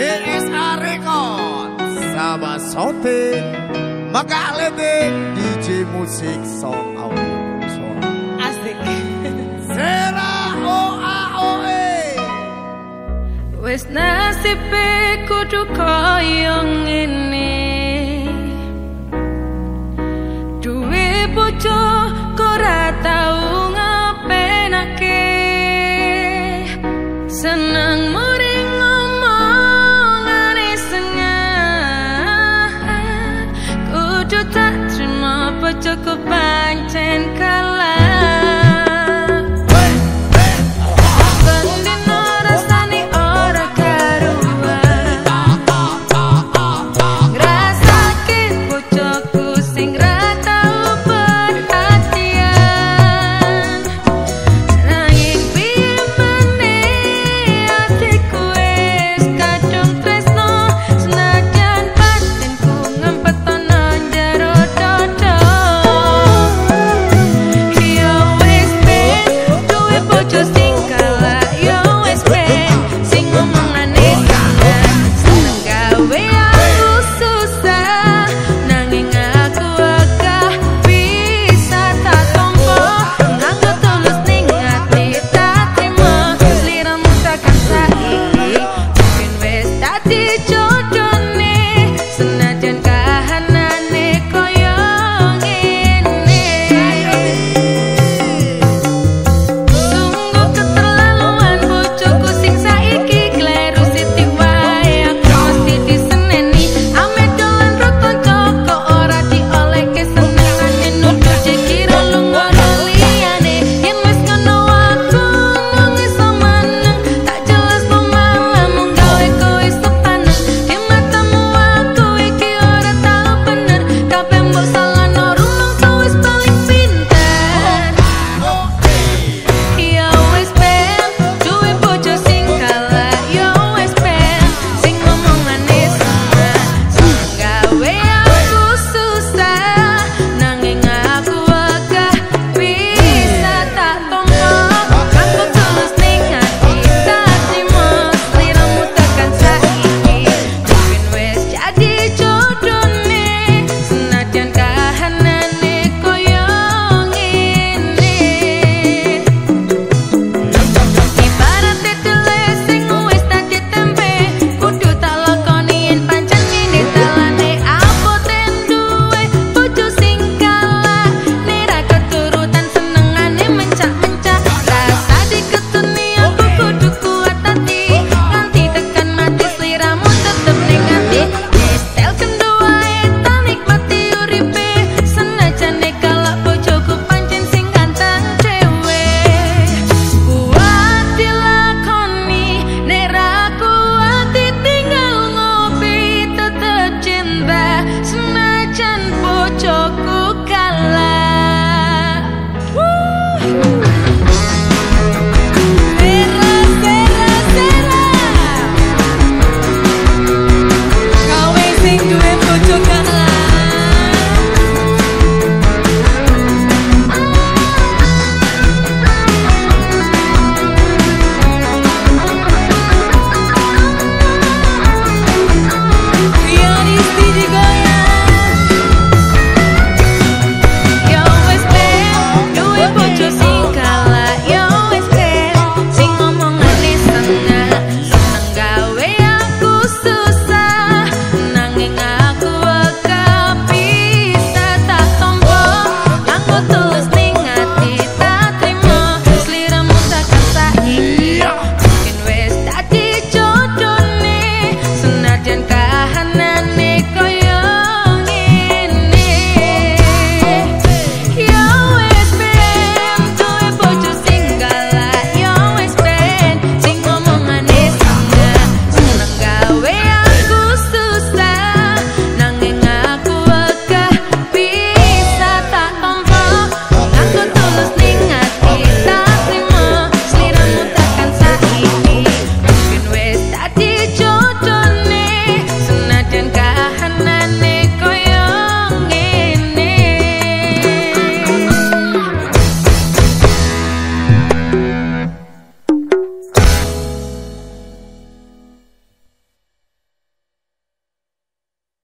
DSA Record Sama Sote Maka Lete DJ Musik Song Audio Asik. Sera OA OE Wes nasib kudu koyong ini. Duwe bocor pucuk pancenkan